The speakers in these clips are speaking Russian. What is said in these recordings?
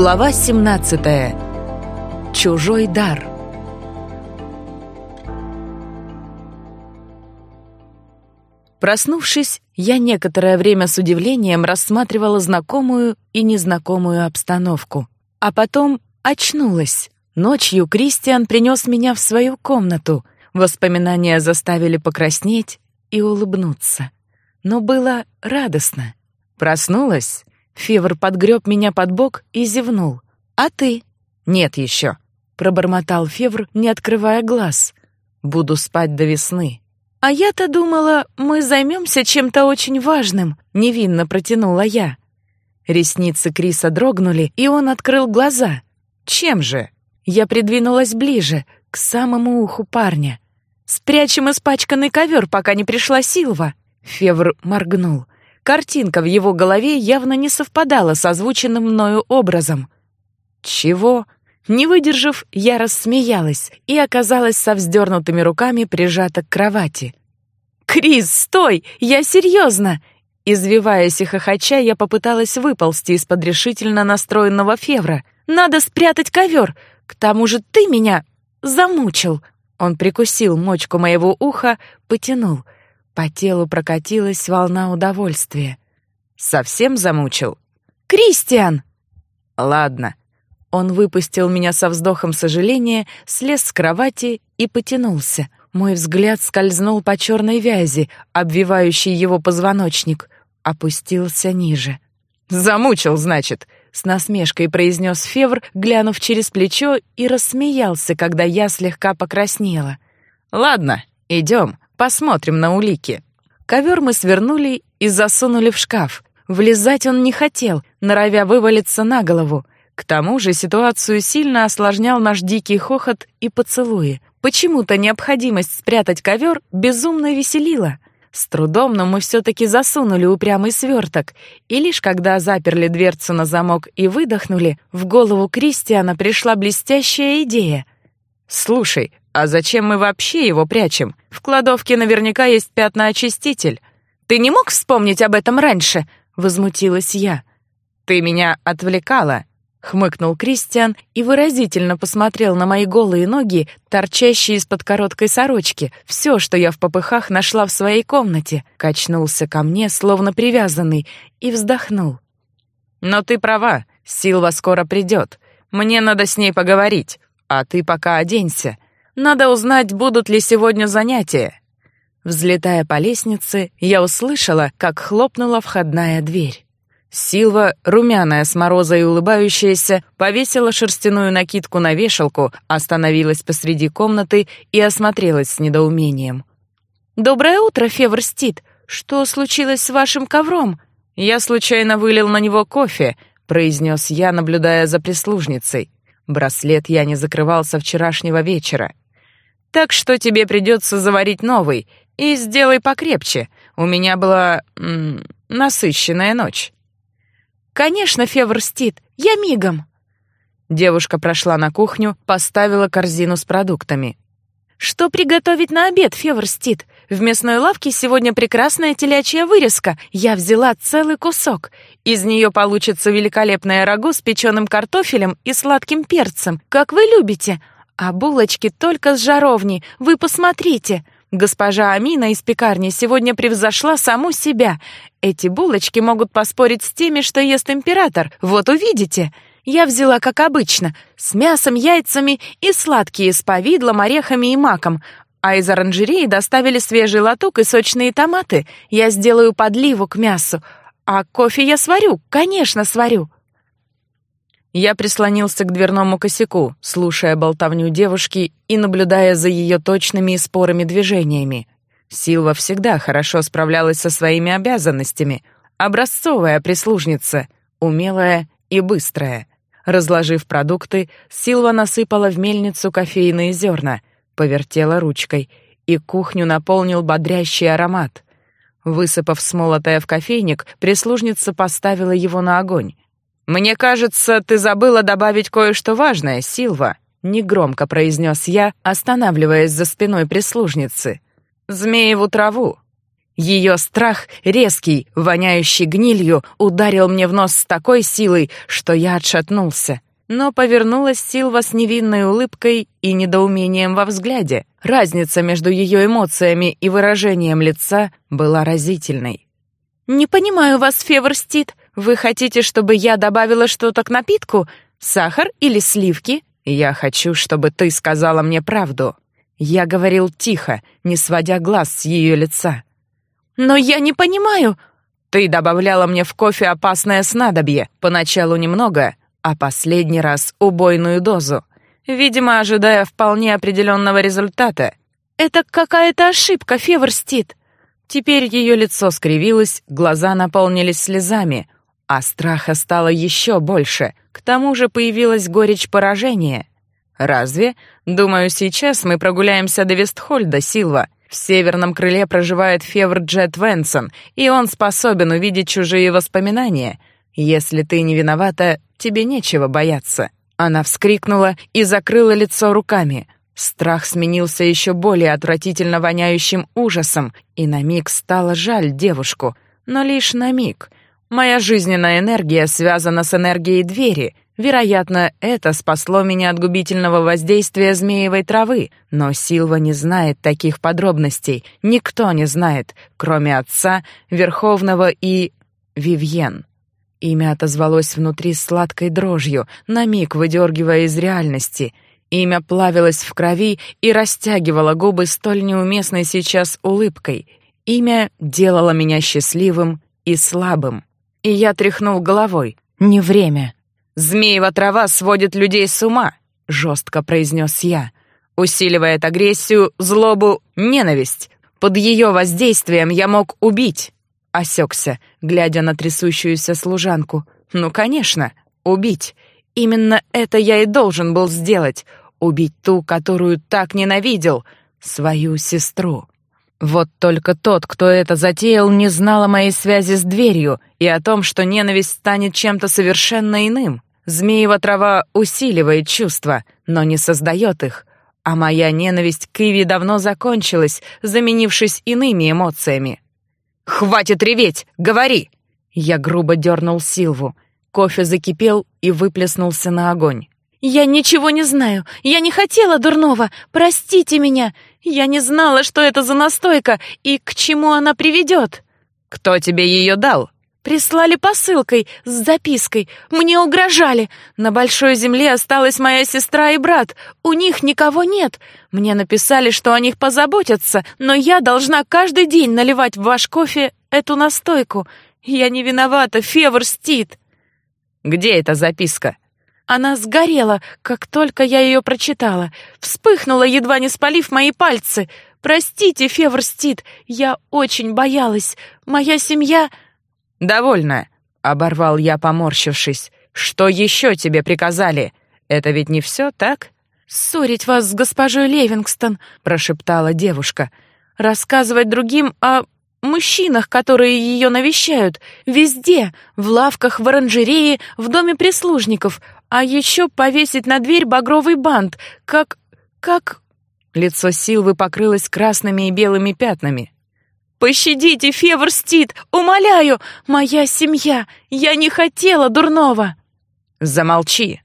Глава 17. Чужой дар. Проснувшись, я некоторое время с удивлением рассматривала знакомую и незнакомую обстановку. А потом очнулась. Ночью Кристиан принес меня в свою комнату. Воспоминания заставили покраснеть и улыбнуться. Но было радостно. Проснулась. Февр подгреб меня под бок и зевнул. «А ты?» «Нет еще», — пробормотал Февр, не открывая глаз. «Буду спать до весны». «А я-то думала, мы займемся чем-то очень важным», — невинно протянула я. Ресницы Криса дрогнули, и он открыл глаза. «Чем же?» Я придвинулась ближе, к самому уху парня. «Спрячем испачканный ковер, пока не пришла Силва!» Февр моргнул. Картинка в его голове явно не совпадала с озвученным мною образом. «Чего?» Не выдержав, я рассмеялась и оказалась со вздернутыми руками прижата к кровати. «Крис, стой! Я серьезно!» Извиваясь и хохоча, я попыталась выползти из-под решительно настроенного февра. «Надо спрятать ковер! К тому же ты меня замучил!» Он прикусил мочку моего уха, потянул. По телу прокатилась волна удовольствия. «Совсем замучил?» «Кристиан!» «Ладно, он выпустил меня со вздохом сожаления, слез с кровати и потянулся. Мой взгляд скользнул по черной вязи, обвивающей его позвоночник, опустился ниже. «Замучил, значит», — с насмешкой произнес Февр, глянув через плечо, и рассмеялся, когда я слегка покраснела. «Ладно, идем, посмотрим на улики». Ковер мы свернули и засунули в шкаф. Влезать он не хотел, норовя вывалиться на голову. К тому же ситуацию сильно осложнял наш дикий хохот и поцелуи. Почему-то необходимость спрятать ковер безумно веселила. С трудом, но мы все-таки засунули упрямый сверток, и лишь когда заперли дверцу на замок и выдохнули, в голову Кристиана пришла блестящая идея. «Слушай, а зачем мы вообще его прячем? В кладовке наверняка есть пятна-очиститель. Ты не мог вспомнить об этом раньше?» — возмутилась я. «Ты меня отвлекала», Хмыкнул Кристиан и выразительно посмотрел на мои голые ноги, торчащие из-под короткой сорочки. Все, что я в попыхах нашла в своей комнате. Качнулся ко мне, словно привязанный, и вздохнул. «Но ты права, Силва скоро придет. Мне надо с ней поговорить, а ты пока оденься. Надо узнать, будут ли сегодня занятия». Взлетая по лестнице, я услышала, как хлопнула входная дверь. Силва, румяная с мороза и улыбающаяся, повесила шерстяную накидку на вешалку, остановилась посреди комнаты и осмотрелась с недоумением. «Доброе утро, Феверстит! Что случилось с вашим ковром?» «Я случайно вылил на него кофе», — произнес я, наблюдая за прислужницей. Браслет я не закрывал со вчерашнего вечера. «Так что тебе придется заварить новый, и сделай покрепче. У меня была... М -м, насыщенная ночь». «Конечно, Феверстит, я мигом!» Девушка прошла на кухню, поставила корзину с продуктами. «Что приготовить на обед, Феверстит? В мясной лавке сегодня прекрасная телячья вырезка. Я взяла целый кусок. Из нее получится великолепное рагу с печеным картофелем и сладким перцем, как вы любите. А булочки только с жаровни, вы посмотрите!» Госпожа Амина из пекарни сегодня превзошла саму себя. Эти булочки могут поспорить с теми, что ест император. Вот увидите. Я взяла, как обычно, с мясом, яйцами и сладкие с повидлом, орехами и маком. А из оранжереи доставили свежий лоток и сочные томаты. Я сделаю подливу к мясу. А кофе я сварю, конечно, сварю. Я прислонился к дверному косяку, слушая болтовню девушки и наблюдая за ее точными и спорыми движениями. Силва всегда хорошо справлялась со своими обязанностями. Образцовая прислужница, умелая и быстрая. Разложив продукты, Силва насыпала в мельницу кофейные зерна, повертела ручкой, и кухню наполнил бодрящий аромат. Высыпав смолотое в кофейник, прислужница поставила его на огонь. «Мне кажется, ты забыла добавить кое-что важное, Силва», — негромко произнес я, останавливаясь за спиной прислужницы. «Змееву траву». Ее страх, резкий, воняющий гнилью, ударил мне в нос с такой силой, что я отшатнулся. Но повернулась Силва с невинной улыбкой и недоумением во взгляде. Разница между ее эмоциями и выражением лица была разительной. «Не понимаю вас, Феверстит. Вы хотите, чтобы я добавила что-то к напитку? Сахар или сливки?» «Я хочу, чтобы ты сказала мне правду». Я говорил тихо, не сводя глаз с ее лица. «Но я не понимаю...» «Ты добавляла мне в кофе опасное снадобье, поначалу немного, а последний раз убойную дозу, видимо, ожидая вполне определенного результата. Это какая-то ошибка, Феверстит. Теперь ее лицо скривилось, глаза наполнились слезами, а страха стало еще больше. К тому же появилась горечь поражения. Разве? Думаю, сейчас мы прогуляемся до Вестхольда, Силва. В северном крыле проживает Февр Джет Венсон, и он способен увидеть чужие воспоминания. Если ты не виновата, тебе нечего бояться». Она вскрикнула и закрыла лицо руками. Страх сменился еще более отвратительно воняющим ужасом, и на миг стало жаль девушку. Но лишь на миг. Моя жизненная энергия связана с энергией двери. Вероятно, это спасло меня от губительного воздействия змеевой травы, но Силва не знает таких подробностей. Никто не знает, кроме отца, Верховного и... Вивьен. Имя отозвалось внутри сладкой дрожью, на миг выдергивая из реальности. Имя плавилось в крови и растягивало губы столь неуместной сейчас улыбкой. Имя делало меня счастливым и слабым. И я тряхнул головой. «Не время». «Змеева трава сводит людей с ума», — жестко произнес я, усиливает агрессию, злобу, ненависть. Под ее воздействием я мог убить. Осекся, глядя на трясущуюся служанку. «Ну, конечно, убить. Именно это я и должен был сделать. Убить ту, которую так ненавидел. Свою сестру». Вот только тот, кто это затеял, не знал о моей связи с дверью и о том, что ненависть станет чем-то совершенно иным. Змеева трава усиливает чувства, но не создает их. А моя ненависть к Иви давно закончилась, заменившись иными эмоциями. «Хватит реветь! Говори!» Я грубо дернул Силву. Кофе закипел и выплеснулся на огонь. «Я ничего не знаю. Я не хотела дурного. Простите меня. Я не знала, что это за настойка и к чему она приведет». «Кто тебе ее дал?» Прислали посылкой с запиской. Мне угрожали. На большой земле осталась моя сестра и брат. У них никого нет. Мне написали, что о них позаботятся, но я должна каждый день наливать в ваш кофе эту настойку. Я не виновата, Февр стит. Где эта записка? Она сгорела, как только я ее прочитала. Вспыхнула, едва не спалив мои пальцы. Простите, Февр стит, я очень боялась. Моя семья... «Довольно», — оборвал я, поморщившись. «Что еще тебе приказали? Это ведь не все, так?» «Ссорить вас с госпожой Левингстон», — прошептала девушка. «Рассказывать другим о мужчинах, которые ее навещают, везде, в лавках, в оранжерее, в доме прислужников, а еще повесить на дверь багровый бант, как... как...» Лицо Силвы покрылось красными и белыми пятнами. «Пощадите, Феверстит! Умоляю! Моя семья! Я не хотела дурного!» «Замолчи!»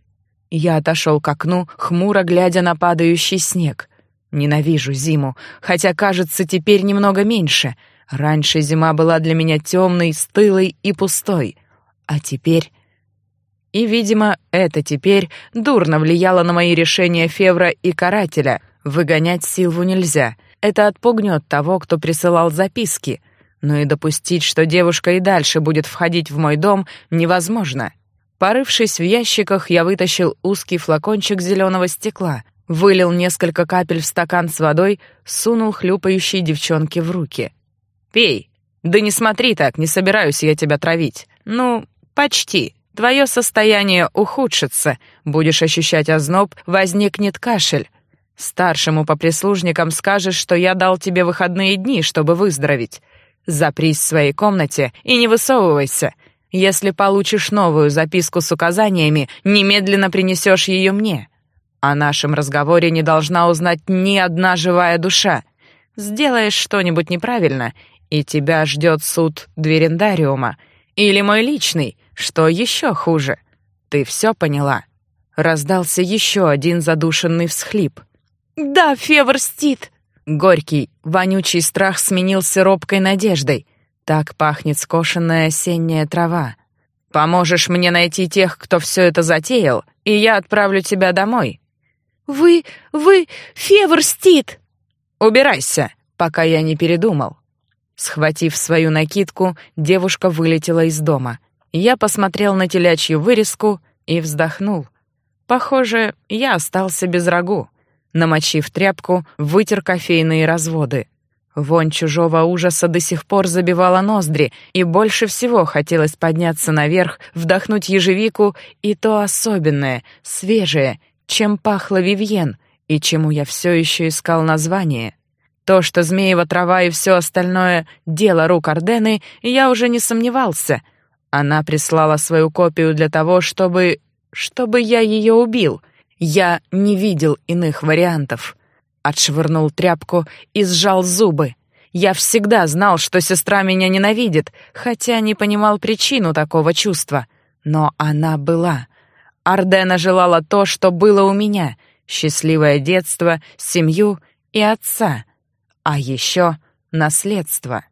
Я отошел к окну, хмуро глядя на падающий снег. Ненавижу зиму, хотя, кажется, теперь немного меньше. Раньше зима была для меня темной, стылой и пустой. А теперь... И, видимо, это теперь дурно влияло на мои решения Февра и Карателя. Выгонять Силву нельзя — это отпугнет того, кто присылал записки. Но и допустить, что девушка и дальше будет входить в мой дом, невозможно. Порывшись в ящиках, я вытащил узкий флакончик зеленого стекла, вылил несколько капель в стакан с водой, сунул хлюпающей девчонке в руки. «Пей!» «Да не смотри так, не собираюсь я тебя травить. Ну, почти. Твое состояние ухудшится, будешь ощущать озноб, возникнет кашель. Старшему по прислужникам скажешь, что я дал тебе выходные дни, чтобы выздороветь. Запрись в своей комнате и не высовывайся. Если получишь новую записку с указаниями, немедленно принесешь ее мне. О нашем разговоре не должна узнать ни одна живая душа. Сделаешь что-нибудь неправильно, и тебя ждет суд Дверендариума. Или мой личный, что еще хуже. Ты все поняла?» Раздался еще один задушенный всхлип. «Да, Февр стит!» Горький, вонючий страх сменился робкой надеждой. Так пахнет скошенная осенняя трава. «Поможешь мне найти тех, кто все это затеял, и я отправлю тебя домой». «Вы... вы... Февр стит!» «Убирайся, пока я не передумал». Схватив свою накидку, девушка вылетела из дома. Я посмотрел на телячью вырезку и вздохнул. Похоже, я остался без рагу. Намочив тряпку, вытер кофейные разводы. Вонь чужого ужаса до сих пор забивала ноздри, и больше всего хотелось подняться наверх, вдохнуть ежевику и то особенное, свежее, чем пахло Вивьен, и чему я все еще искал название. То, что змеева трава и все остальное — дело рук Ордены, я уже не сомневался. Она прислала свою копию для того, чтобы... чтобы я ее убил — я не видел иных вариантов. Отшвырнул тряпку и сжал зубы. Я всегда знал, что сестра меня ненавидит, хотя не понимал причину такого чувства. Но она была. Ардена желала то, что было у меня — счастливое детство, семью и отца. А еще наследство.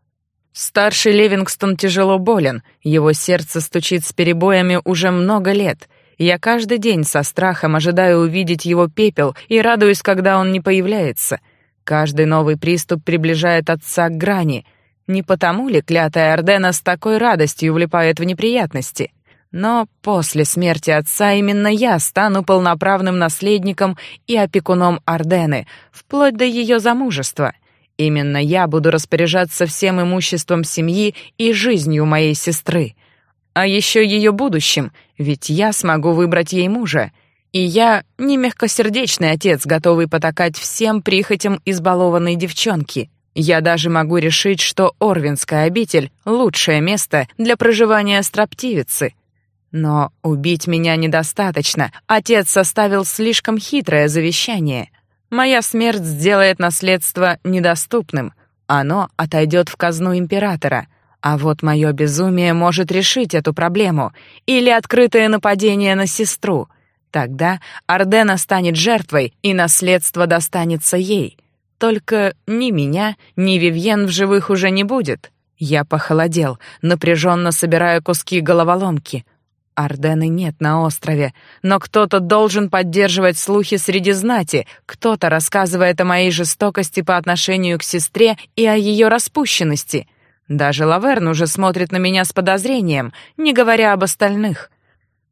Старший Левингстон тяжело болен, его сердце стучит с перебоями уже много лет. Я каждый день со страхом ожидаю увидеть его пепел и радуюсь, когда он не появляется. Каждый новый приступ приближает отца к грани. Не потому ли клятая Ордена с такой радостью влипает в неприятности? Но после смерти отца именно я стану полноправным наследником и опекуном Ордены, вплоть до ее замужества. Именно я буду распоряжаться всем имуществом семьи и жизнью моей сестры а еще ее будущим, ведь я смогу выбрать ей мужа. И я не мягкосердечный отец, готовый потакать всем прихотям избалованной девчонки. Я даже могу решить, что Орвинская обитель — лучшее место для проживания строптивицы. Но убить меня недостаточно. Отец составил слишком хитрое завещание. Моя смерть сделает наследство недоступным. Оно отойдет в казну императора — а вот мое безумие может решить эту проблему. Или открытое нападение на сестру. Тогда Ардена станет жертвой, и наследство достанется ей. Только ни меня, ни Вивьен в живых уже не будет. Я похолодел, напряженно собирая куски головоломки. Ардены нет на острове, но кто-то должен поддерживать слухи среди знати, кто-то рассказывает о моей жестокости по отношению к сестре и о ее распущенности. Даже Лаверн уже смотрит на меня с подозрением, не говоря об остальных.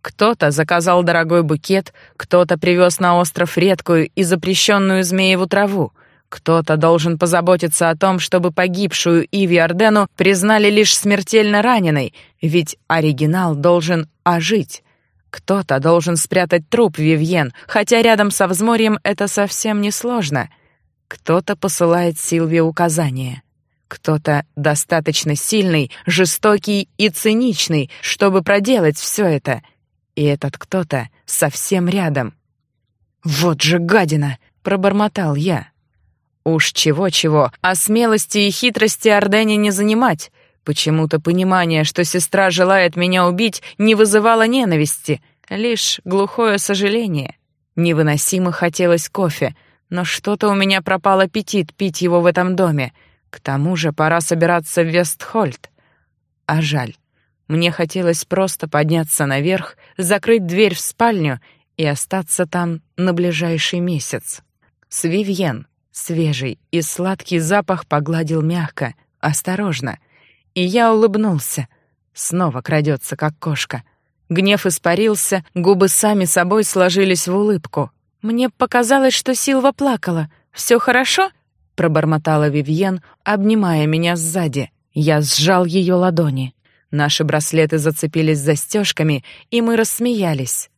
Кто-то заказал дорогой букет, кто-то привез на остров редкую и запрещенную змееву траву. Кто-то должен позаботиться о том, чтобы погибшую Иви Ордену признали лишь смертельно раненой, ведь оригинал должен ожить. Кто-то должен спрятать труп Вивьен, хотя рядом со взморьем это совсем не сложно. Кто-то посылает Силве указания. Кто-то достаточно сильный, жестокий и циничный, чтобы проделать все это. И этот кто-то совсем рядом. «Вот же гадина!» — пробормотал я. Уж чего-чего, а смелости и хитрости Ордене не занимать. Почему-то понимание, что сестра желает меня убить, не вызывало ненависти, лишь глухое сожаление. Невыносимо хотелось кофе, но что-то у меня пропал аппетит пить его в этом доме — к тому же пора собираться в Вестхольд. А жаль. Мне хотелось просто подняться наверх, закрыть дверь в спальню и остаться там на ближайший месяц. С Вивьен, свежий и сладкий запах погладил мягко, осторожно. И я улыбнулся. Снова крадется, как кошка. Гнев испарился, губы сами собой сложились в улыбку. Мне показалось, что Силва плакала. «Все хорошо?» пробормотала Вивьен, обнимая меня сзади. Я сжал ее ладони. Наши браслеты зацепились застежками, и мы рассмеялись.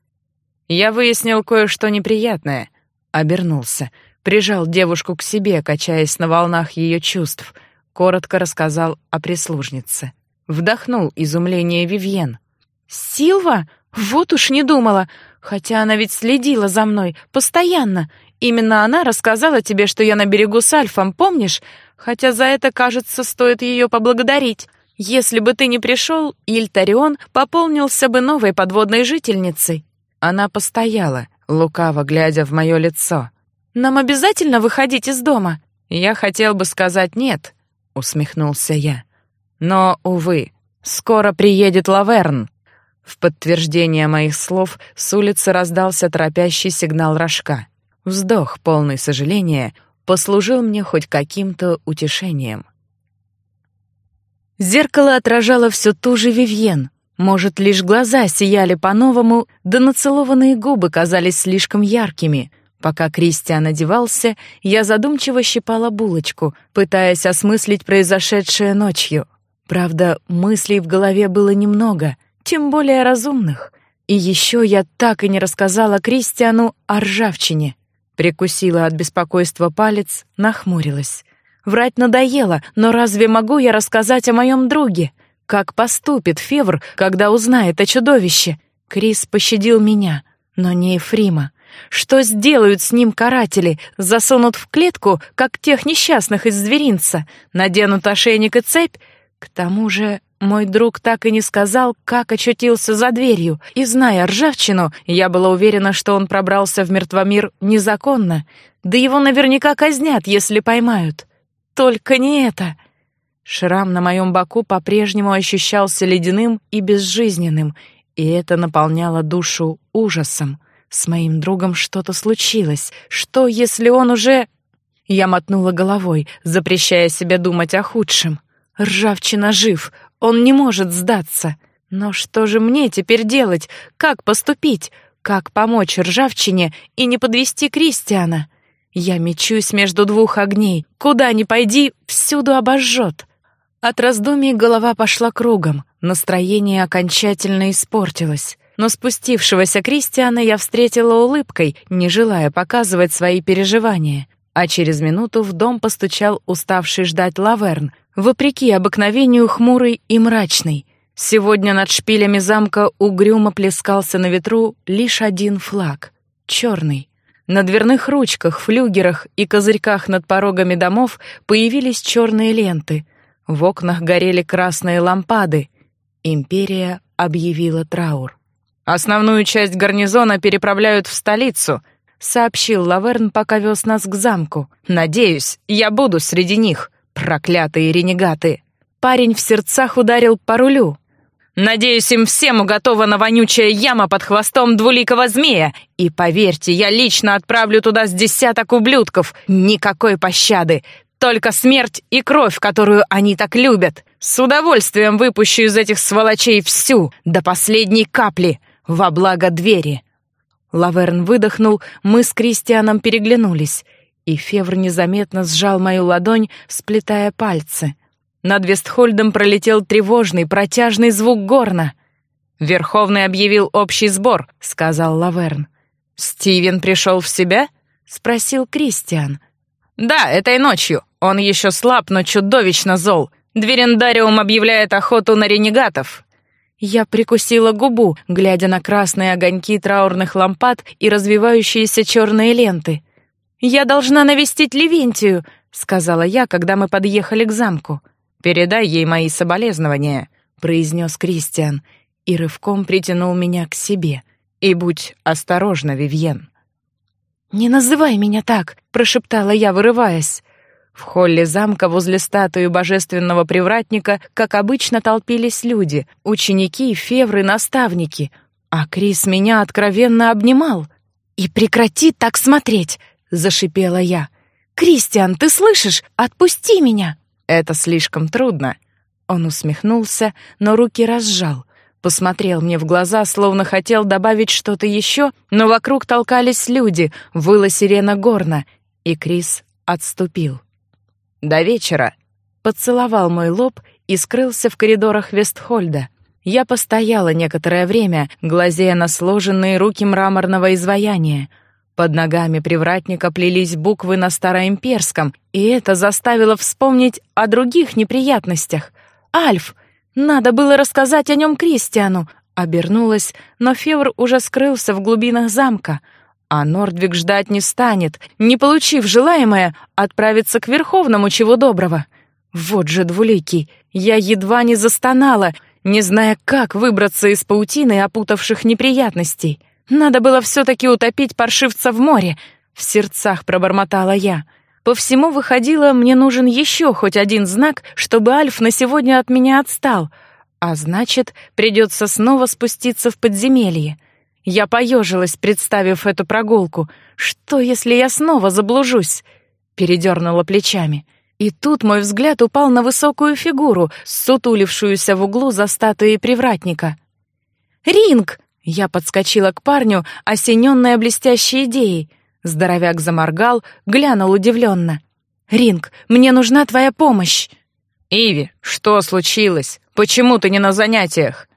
Я выяснил кое-что неприятное. Обернулся, прижал девушку к себе, качаясь на волнах ее чувств. Коротко рассказал о прислужнице. Вдохнул изумление Вивьен. «Силва? Вот уж не думала. Хотя она ведь следила за мной постоянно Именно она рассказала тебе, что я на берегу с Альфом, помнишь? Хотя за это, кажется, стоит ее поблагодарить. Если бы ты не пришел, Ильтарион пополнился бы новой подводной жительницей. Она постояла, лукаво глядя в мое лицо. Нам обязательно выходить из дома. Я хотел бы сказать нет, усмехнулся я. Но увы, скоро приедет Лаверн. В подтверждение моих слов с улицы раздался торопящий сигнал рожка. Вздох, полный сожаления, послужил мне хоть каким-то утешением. Зеркало отражало все ту же Вивьен. Может, лишь глаза сияли по-новому, да нацелованные губы казались слишком яркими. Пока Кристиан одевался, я задумчиво щипала булочку, пытаясь осмыслить произошедшее ночью. Правда, мыслей в голове было немного, тем более разумных. И еще я так и не рассказала Кристиану о ржавчине. Прикусила от беспокойства палец, нахмурилась. Врать надоело, но разве могу я рассказать о моем друге? Как поступит Февр, когда узнает о чудовище? Крис пощадил меня, но не Ефрима. Что сделают с ним каратели? Засунут в клетку, как тех несчастных из зверинца? Наденут ошейник и цепь? К тому же мой друг так и не сказал, как очутился за дверью, и, зная ржавчину, я была уверена, что он пробрался в мертвомир незаконно, да его наверняка казнят, если поймают. Только не это. Шрам на моем боку по-прежнему ощущался ледяным и безжизненным, и это наполняло душу ужасом. С моим другом что-то случилось. Что, если он уже... Я мотнула головой, запрещая себе думать о худшем. Ржавчина жив, он не может сдаться. Но что же мне теперь делать? Как поступить? Как помочь ржавчине и не подвести Кристиана? Я мечусь между двух огней. Куда ни пойди, всюду обожжет. От раздумий голова пошла кругом. Настроение окончательно испортилось. Но спустившегося Кристиана я встретила улыбкой, не желая показывать свои переживания. А через минуту в дом постучал уставший ждать Лаверн, вопреки обыкновению хмурый и мрачный. Сегодня над шпилями замка угрюмо плескался на ветру лишь один флаг — черный. На дверных ручках, флюгерах и козырьках над порогами домов появились черные ленты. В окнах горели красные лампады. Империя объявила траур. «Основную часть гарнизона переправляют в столицу», — сообщил Лаверн, пока вез нас к замку. «Надеюсь, я буду среди них, проклятые ренегаты». Парень в сердцах ударил по рулю, Надеюсь, им всем уготована вонючая яма под хвостом двуликого змея. И поверьте, я лично отправлю туда с десяток ублюдков. Никакой пощады. Только смерть и кровь, которую они так любят. С удовольствием выпущу из этих сволочей всю, до последней капли, во благо двери». Лаверн выдохнул, мы с Кристианом переглянулись, и Февр незаметно сжал мою ладонь, сплетая пальцы — над Вестхольдом пролетел тревожный, протяжный звук горна. «Верховный объявил общий сбор», — сказал Лаверн. «Стивен пришел в себя?» — спросил Кристиан. «Да, этой ночью. Он еще слаб, но чудовищно зол. Дверендариум объявляет охоту на ренегатов». Я прикусила губу, глядя на красные огоньки траурных лампад и развивающиеся черные ленты. «Я должна навестить Левентию», — сказала я, когда мы подъехали к замку. «Передай ей мои соболезнования», — произнес Кристиан и рывком притянул меня к себе. «И будь осторожна, Вивьен». «Не называй меня так», — прошептала я, вырываясь. В холле замка возле статуи божественного привратника, как обычно, толпились люди, ученики, февры, наставники. А Крис меня откровенно обнимал. «И прекрати так смотреть!» — зашипела я. «Кристиан, ты слышишь? Отпусти меня!» Это слишком трудно. Он усмехнулся, но руки разжал. Посмотрел мне в глаза, словно хотел добавить что-то еще, но вокруг толкались люди, выла сирена горна, и Крис отступил. «До вечера!» Поцеловал мой лоб и скрылся в коридорах Вестхольда. Я постояла некоторое время, глазея на сложенные руки мраморного изваяния — под ногами привратника плелись буквы на староимперском, и это заставило вспомнить о других неприятностях. «Альф! Надо было рассказать о нем Кристиану!» Обернулась, но Февр уже скрылся в глубинах замка, А Нордвик ждать не станет, не получив желаемое, отправиться к Верховному чего доброго. Вот же двуликий, я едва не застонала, не зная, как выбраться из паутины опутавших неприятностей. Надо было все-таки утопить паршивца в море, в сердцах пробормотала я. По всему выходило, мне нужен еще хоть один знак, чтобы Альф на сегодня от меня отстал, а значит, придется снова спуститься в подземелье. Я поежилась, представив эту прогулку. Что, если я снова заблужусь? Передернула плечами. И тут мой взгляд упал на высокую фигуру, сутулившуюся в углу за статуей привратника. «Ринг!» Я подскочила к парню, осененная блестящей идеей. Здоровяк заморгал, глянул удивленно. «Ринг, мне нужна твоя помощь!» «Иви, что случилось? Почему ты не на занятиях?»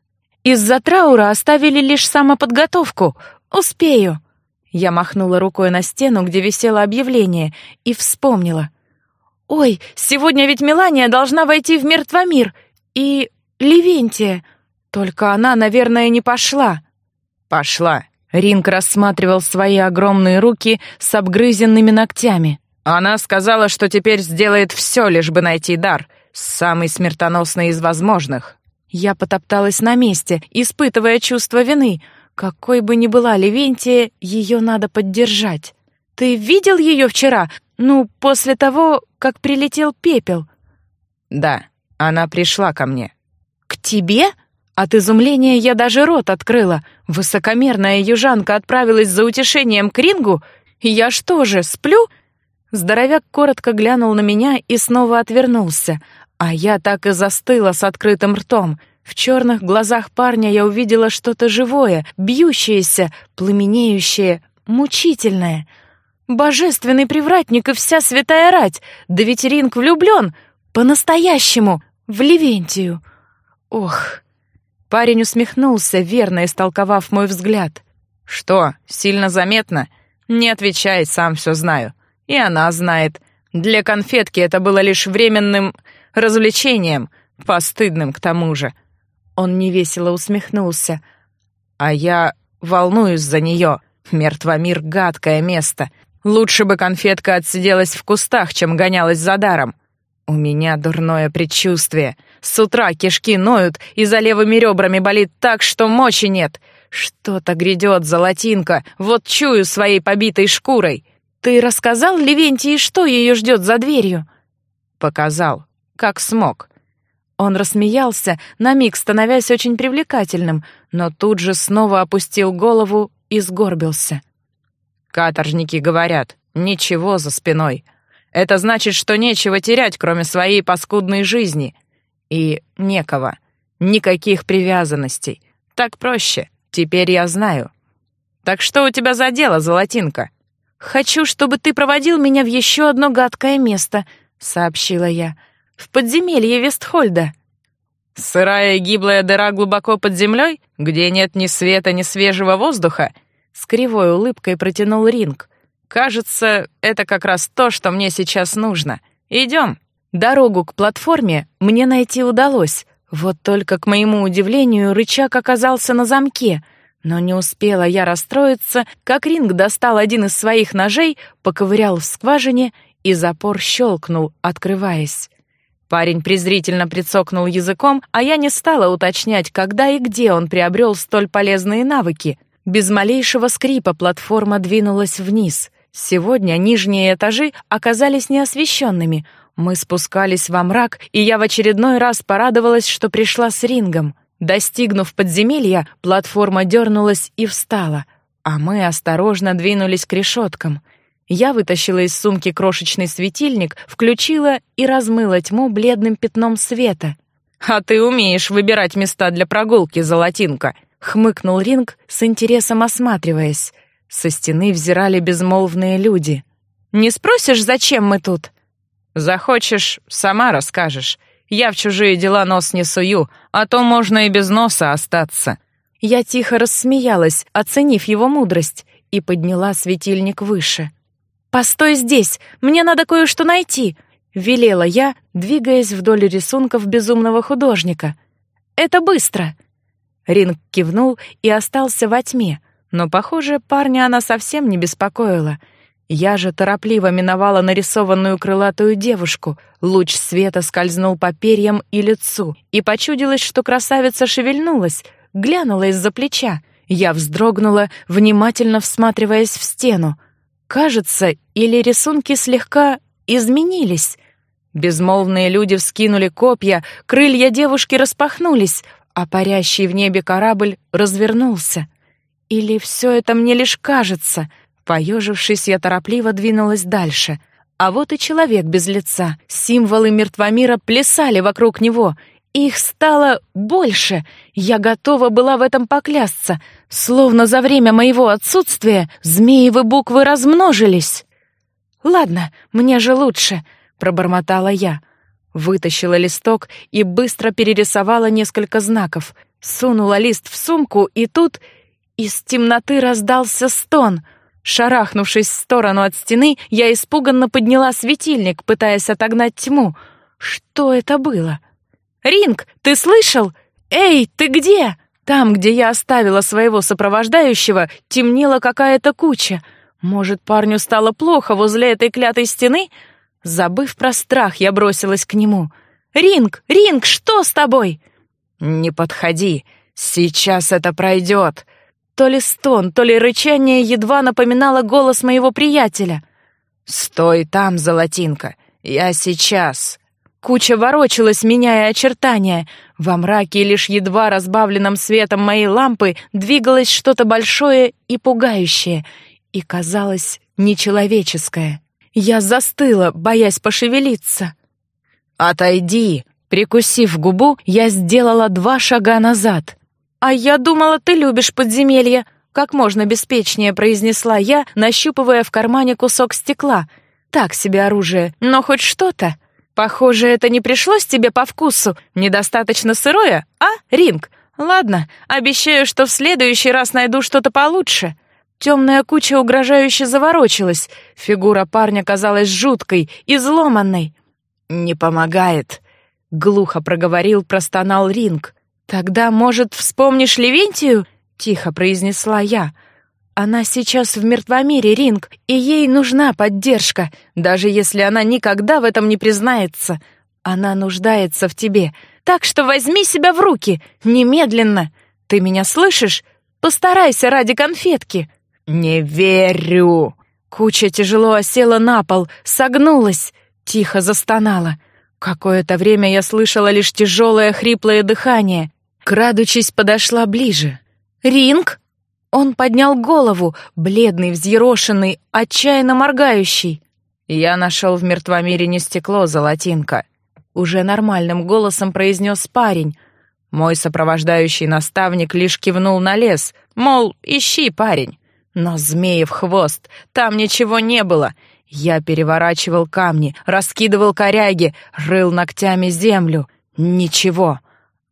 Из-за траура оставили лишь самоподготовку. Успею. Я махнула рукой на стену, где висело объявление, и вспомнила. Ой, сегодня ведь Мелания должна войти в мертвомир. И Левентия. Только она, наверное, не пошла. Пошла. Ринг рассматривал свои огромные руки с обгрызенными ногтями. Она сказала, что теперь сделает все, лишь бы найти дар, самый смертоносный из возможных. Я потопталась на месте, испытывая чувство вины. Какой бы ни была Левентия, ее надо поддержать. Ты видел ее вчера? Ну, после того, как прилетел пепел. Да, она пришла ко мне. К тебе? От изумления я даже рот открыла. Высокомерная южанка отправилась за утешением к рингу? Я что же, сплю? Здоровяк коротко глянул на меня и снова отвернулся, а я так и застыла с открытым ртом. В черных глазах парня я увидела что-то живое, бьющееся, пламенеющее, мучительное. Божественный привратник и вся святая рать, да ведь Ринг влюблен, по-настоящему, в Левентию. Ох. Парень усмехнулся, верно истолковав мой взгляд. Что, сильно заметно? Не отвечай, сам все знаю. И она знает. Для конфетки это было лишь временным развлечением, постыдным к тому же. Он невесело усмехнулся. А я волнуюсь за нее. Мертвомир — гадкое место. Лучше бы конфетка отсиделась в кустах, чем гонялась за даром. У меня дурное предчувствие. С утра кишки ноют, и за левыми ребрами болит так, что мочи нет. Что-то грядет, золотинка, вот чую своей побитой шкурой. Ты рассказал Левентии, что ее ждет за дверью? Показал как смог. Он рассмеялся, на миг становясь очень привлекательным, но тут же снова опустил голову и сгорбился. Каторжники говорят, ничего за спиной. Это значит, что нечего терять, кроме своей паскудной жизни. И некого. Никаких привязанностей. Так проще. Теперь я знаю. Так что у тебя за дело, золотинка? Хочу, чтобы ты проводил меня в еще одно гадкое место, сообщила я в подземелье Вестхольда. Сырая и гиблая дыра глубоко под землей, где нет ни света, ни свежего воздуха, с кривой улыбкой протянул Ринг. Кажется, это как раз то, что мне сейчас нужно. Идем. Дорогу к платформе мне найти удалось. Вот только к моему удивлению рычаг оказался на замке, но не успела я расстроиться, как Ринг достал один из своих ножей, поковырял в скважине, и запор щелкнул, открываясь. Парень презрительно прицокнул языком, а я не стала уточнять, когда и где он приобрел столь полезные навыки. Без малейшего скрипа платформа двинулась вниз. Сегодня нижние этажи оказались неосвещенными. Мы спускались во мрак, и я в очередной раз порадовалась, что пришла с рингом. Достигнув подземелья, платформа дернулась и встала, а мы осторожно двинулись к решеткам — я вытащила из сумки крошечный светильник, включила и размыла тьму бледным пятном света. «А ты умеешь выбирать места для прогулки, золотинка!» — хмыкнул Ринг, с интересом осматриваясь. Со стены взирали безмолвные люди. «Не спросишь, зачем мы тут?» «Захочешь, сама расскажешь. Я в чужие дела нос не сую, а то можно и без носа остаться». Я тихо рассмеялась, оценив его мудрость, и подняла светильник выше. «Постой здесь, мне надо кое-что найти», — велела я, двигаясь вдоль рисунков безумного художника. «Это быстро». Ринг кивнул и остался во тьме. Но, похоже, парня она совсем не беспокоила. Я же торопливо миновала нарисованную крылатую девушку. Луч света скользнул по перьям и лицу, и почудилось, что красавица шевельнулась, глянула из-за плеча. Я вздрогнула, внимательно всматриваясь в стену. Кажется, или рисунки слегка изменились. Безмолвные люди вскинули копья, крылья девушки распахнулись, а парящий в небе корабль развернулся. Или все это мне лишь кажется? Поежившись, я торопливо двинулась дальше. А вот и человек без лица. Символы мертвомира плясали вокруг него. Их стало больше. Я готова была в этом поклясться. Словно за время моего отсутствия змеевы буквы размножились. «Ладно, мне же лучше», — пробормотала я. Вытащила листок и быстро перерисовала несколько знаков. Сунула лист в сумку, и тут из темноты раздался стон. Шарахнувшись в сторону от стены, я испуганно подняла светильник, пытаясь отогнать тьму. Что это было? «Ринг, ты слышал? Эй, ты где?» Там, где я оставила своего сопровождающего, темнела какая-то куча. Может, парню стало плохо возле этой клятой стены? Забыв про страх, я бросилась к нему. «Ринг! Ринг, что с тобой?» «Не подходи, сейчас это пройдет!» То ли стон, то ли рычание едва напоминало голос моего приятеля. «Стой там, золотинка, я сейчас!» Куча ворочалась, меняя очертания. Во мраке, лишь едва разбавленном светом моей лампы, двигалось что-то большое и пугающее, и казалось нечеловеческое. Я застыла, боясь пошевелиться. «Отойди!» Прикусив губу, я сделала два шага назад. «А я думала, ты любишь подземелья», — как можно беспечнее произнесла я, нащупывая в кармане кусок стекла. «Так себе оружие, но хоть что-то». «Похоже, это не пришлось тебе по вкусу. Недостаточно сырое, а, Ринг? Ладно, обещаю, что в следующий раз найду что-то получше». Темная куча угрожающе заворочилась. Фигура парня казалась жуткой, изломанной. «Не помогает», — глухо проговорил, простонал Ринг. «Тогда, может, вспомнишь Левентию?» — тихо произнесла я. «Она сейчас в мертвомире, Ринг, и ей нужна поддержка, даже если она никогда в этом не признается. Она нуждается в тебе, так что возьми себя в руки, немедленно. Ты меня слышишь? Постарайся ради конфетки». «Не верю!» Куча тяжело осела на пол, согнулась, тихо застонала. Какое-то время я слышала лишь тяжелое хриплое дыхание. Крадучись, подошла ближе. «Ринг?» Он поднял голову, бледный, взъерошенный, отчаянно моргающий. «Я нашел в мертвомире не стекло, золотинка», — уже нормальным голосом произнес парень. Мой сопровождающий наставник лишь кивнул на лес, мол, ищи, парень. Но змеев хвост, там ничего не было. Я переворачивал камни, раскидывал коряги, рыл ногтями землю. Ничего.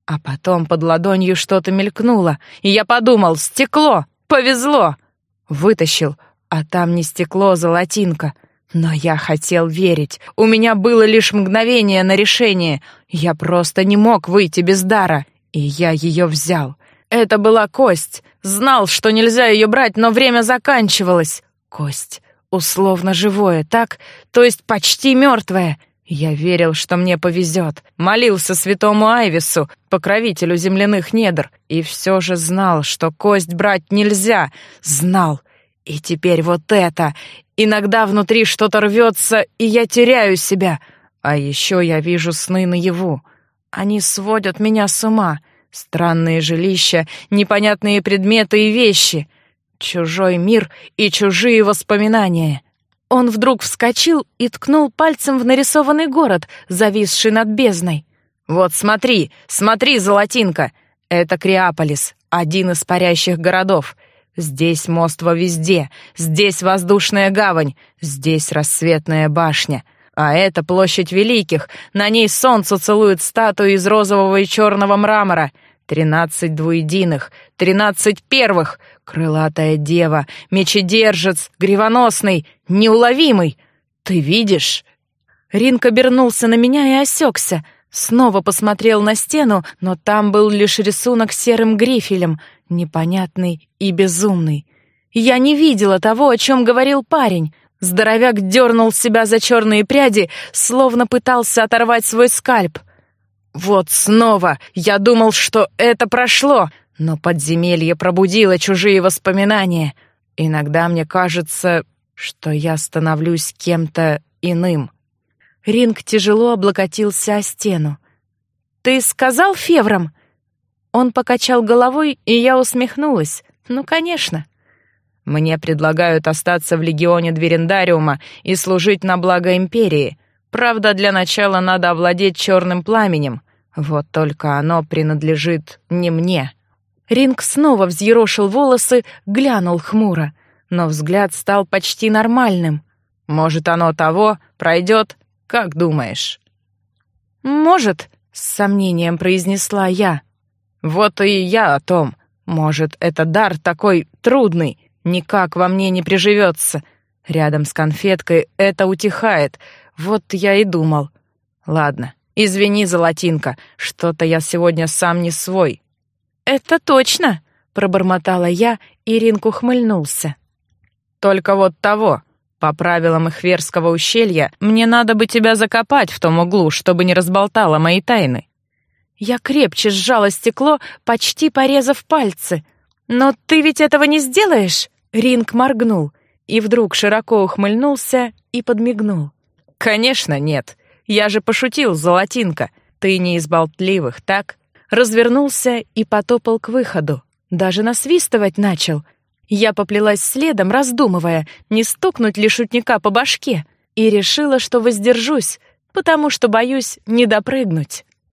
А потом под ладонью что-то мелькнуло, и я подумал, стекло, повезло. Вытащил, а там не стекло, а золотинка. Но я хотел верить. У меня было лишь мгновение на решение. Я просто не мог выйти без дара, и я ее взял. Это была кость. Знал, что нельзя ее брать, но время заканчивалось. Кость. Условно живое, так? То есть почти мертвое. Я верил, что мне повезет. Молился святому Айвису, покровителю земляных недр. И все же знал, что кость брать нельзя. Знал. И теперь вот это. Иногда внутри что-то рвется, и я теряю себя. А еще я вижу сны наяву. Они сводят меня с ума. Странные жилища, непонятные предметы и вещи. Чужой мир и чужие воспоминания. Он вдруг вскочил и ткнул пальцем в нарисованный город, зависший над бездной. «Вот смотри, смотри, золотинка! Это Криаполис, один из парящих городов. Здесь мост во везде, здесь воздушная гавань, здесь рассветная башня. А это площадь Великих, на ней солнце целует статуи из розового и черного мрамора. Тринадцать двуединых, тринадцать первых, крылатая дева, мечедержец, гривоносный, неуловимый. Ты видишь?» Ринк обернулся на меня и осекся. Снова посмотрел на стену, но там был лишь рисунок серым грифелем, непонятный и безумный. Я не видела того, о чем говорил парень. Здоровяк дернул себя за черные пряди, словно пытался оторвать свой скальп. Вот снова я думал, что это прошло, но подземелье пробудило чужие воспоминания. Иногда мне кажется, что я становлюсь кем-то иным. Ринг тяжело облокотился о стену. «Ты сказал феврам?» Он покачал головой, и я усмехнулась. «Ну, конечно». «Мне предлагают остаться в легионе Дверендариума и служить на благо Империи. Правда, для начала надо овладеть черным пламенем. Вот только оно принадлежит не мне». Ринг снова взъерошил волосы, глянул хмуро, но взгляд стал почти нормальным. «Может, оно того пройдет как думаешь?» «Может», — с сомнением произнесла я. «Вот и я о том. Может, это дар такой трудный, никак во мне не приживется. Рядом с конфеткой это утихает. Вот я и думал. Ладно, извини, золотинка, что-то я сегодня сам не свой». «Это точно», — пробормотала я, и Ринк ухмыльнулся. «Только вот того. По правилам Ихверского ущелья, мне надо бы тебя закопать в том углу, чтобы не разболтала мои тайны. Я крепче сжала стекло, почти порезав пальцы. Но ты ведь этого не сделаешь? Ринг моргнул и вдруг широко ухмыльнулся и подмигнул. Конечно, нет. Я же пошутил, золотинка. Ты не из болтливых, так? Развернулся и потопал к выходу. Даже насвистывать начал, я поплелась следом, раздумывая, не стукнуть ли шутника по башке, и решила, что воздержусь, потому что боюсь не допрыгнуть.